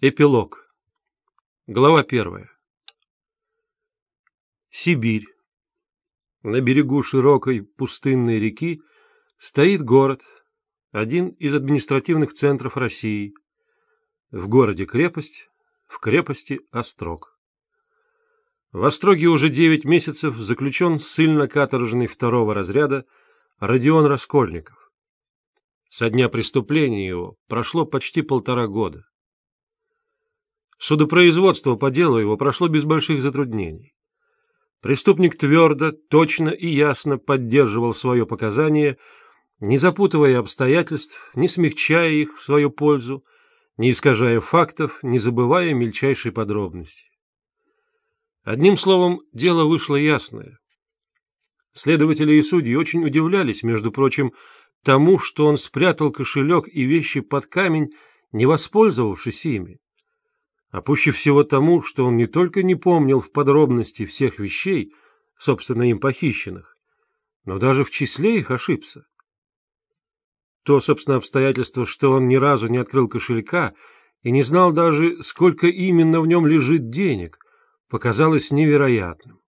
Эпилог. Глава первая. Сибирь. На берегу широкой пустынной реки стоит город, один из административных центров России. В городе крепость, в крепости Острог. В Остроге уже девять месяцев заключен ссыльно-каторжный второго разряда Родион Раскольников. Со дня преступления его прошло почти полтора года. Судопроизводство по делу его прошло без больших затруднений. Преступник твердо, точно и ясно поддерживал свое показание, не запутывая обстоятельств, не смягчая их в свою пользу, не искажая фактов, не забывая мельчайшей подробности. Одним словом, дело вышло ясное. Следователи и судьи очень удивлялись, между прочим, тому, что он спрятал кошелек и вещи под камень, не воспользовавшись ими а пуще всего тому, что он не только не помнил в подробности всех вещей, собственно, им похищенных, но даже в числе их ошибся. То, собственно, обстоятельство, что он ни разу не открыл кошелька и не знал даже, сколько именно в нем лежит денег, показалось невероятным.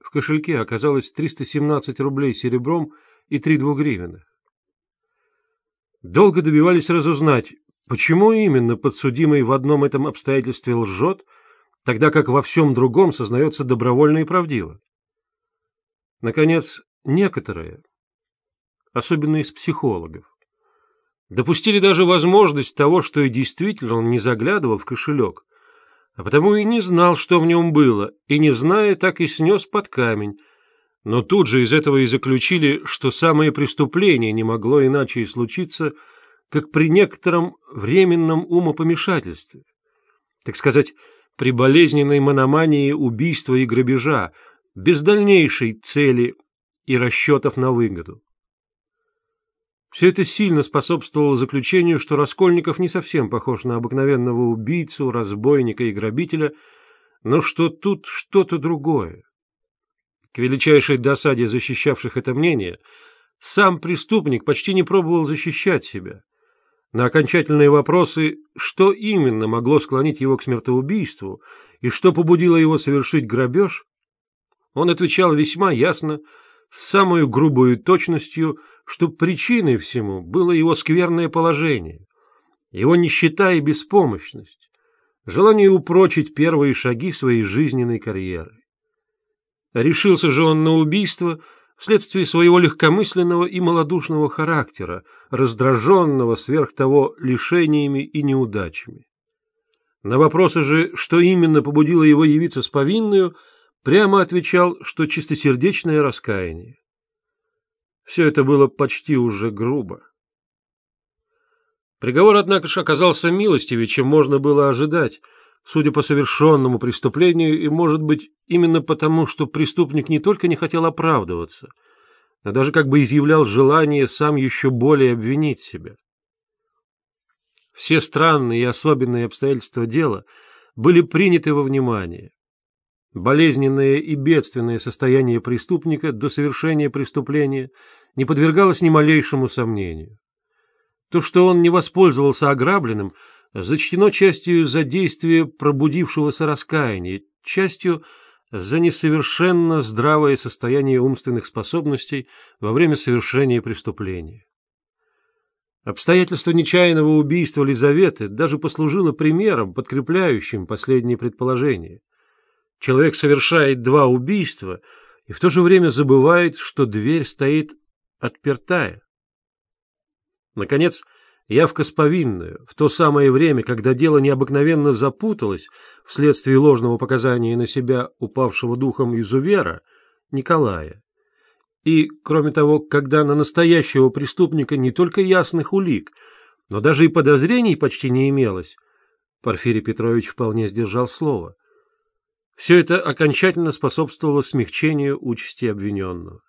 В кошельке оказалось 317 рублей серебром и три двугривенных. Долго добивались разузнать, Почему именно подсудимый в одном этом обстоятельстве лжет, тогда как во всем другом сознается добровольно и правдиво? Наконец, некоторые, особенно из психологов, допустили даже возможность того, что и действительно он не заглядывал в кошелек, а потому и не знал, что в нем было, и, не зная, так и снес под камень, но тут же из этого и заключили, что самое преступление не могло иначе и случиться – как при некотором временном умопомешательстве, так сказать, при болезненной мономании убийства и грабежа, без дальнейшей цели и расчетов на выгоду. Все это сильно способствовало заключению, что Раскольников не совсем похож на обыкновенного убийцу, разбойника и грабителя, но что тут что-то другое. К величайшей досаде защищавших это мнение, сам преступник почти не пробовал защищать себя. На окончательные вопросы, что именно могло склонить его к смертоубийству и что побудило его совершить грабеж, он отвечал весьма ясно, с самой грубой точностью, что причиной всему было его скверное положение, его нищета и беспомощность, желание упрочить первые шаги своей жизненной карьеры. Решился же он на убийство – вследствие своего легкомысленного и малодушного характера, раздраженного сверх того лишениями и неудачами. На вопросы же, что именно побудило его явиться с повинную, прямо отвечал, что чистосердечное раскаяние. Все это было почти уже грубо. Приговор, однако же, оказался милостивее, чем можно было ожидать, судя по совершенному преступлению, и, может быть, именно потому, что преступник не только не хотел оправдываться, но даже как бы изъявлял желание сам еще более обвинить себя. Все странные и особенные обстоятельства дела были приняты во внимание. Болезненное и бедственное состояние преступника до совершения преступления не подвергалось ни малейшему сомнению. То, что он не воспользовался ограбленным – зачтено частью за действие пробудившегося раскаяния, частью за несовершенно здравое состояние умственных способностей во время совершения преступления. Обстоятельство нечаянного убийства Лизаветы даже послужило примером, подкрепляющим последнее предположение. Человек совершает два убийства и в то же время забывает, что дверь стоит отпертая. Наконец, явка с повинную, в то самое время, когда дело необыкновенно запуталось вследствие ложного показания на себя упавшего духом изувера Николая. И, кроме того, когда на настоящего преступника не только ясных улик, но даже и подозрений почти не имелось, Порфирий Петрович вполне сдержал слово. Все это окончательно способствовало смягчению участи обвиненного.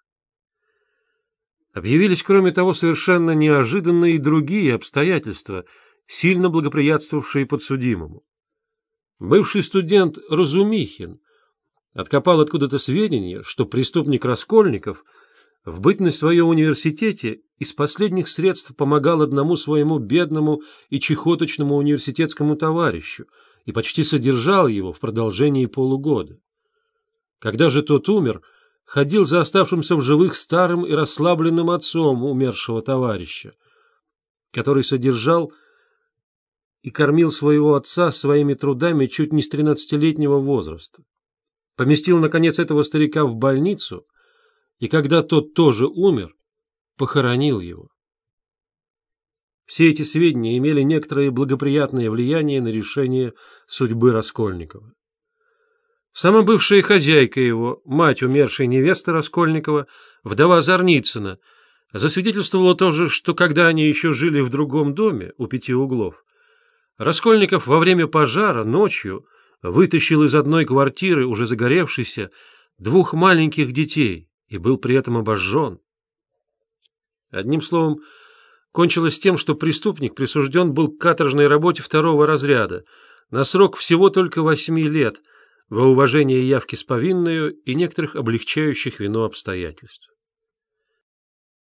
Объявились, кроме того, совершенно неожиданные и другие обстоятельства, сильно благоприятствовавшие подсудимому. Бывший студент Разумихин откопал откуда-то сведения, что преступник Раскольников в бытность свое университете из последних средств помогал одному своему бедному и чехоточному университетскому товарищу и почти содержал его в продолжении полугода. Когда же тот умер, ходил за оставшимся в живых старым и расслабленным отцом умершего товарища, который содержал и кормил своего отца своими трудами чуть не с тринадцатилетнего возраста. Поместил, наконец, этого старика в больницу, и когда тот тоже умер, похоронил его. Все эти сведения имели некоторое благоприятное влияние на решение судьбы Раскольникова. Сама бывшая хозяйка его, мать умершей невесты Раскольникова, вдова Зарницына, засвидетельствовала тоже, что когда они еще жили в другом доме у пяти углов, Раскольников во время пожара ночью вытащил из одной квартиры, уже загоревшейся, двух маленьких детей и был при этом обожжен. Одним словом, кончилось тем, что преступник присужден был к каторжной работе второго разряда на срок всего только восьми лет во уважение явки с повинною и некоторых облегчающих вину обстоятельств.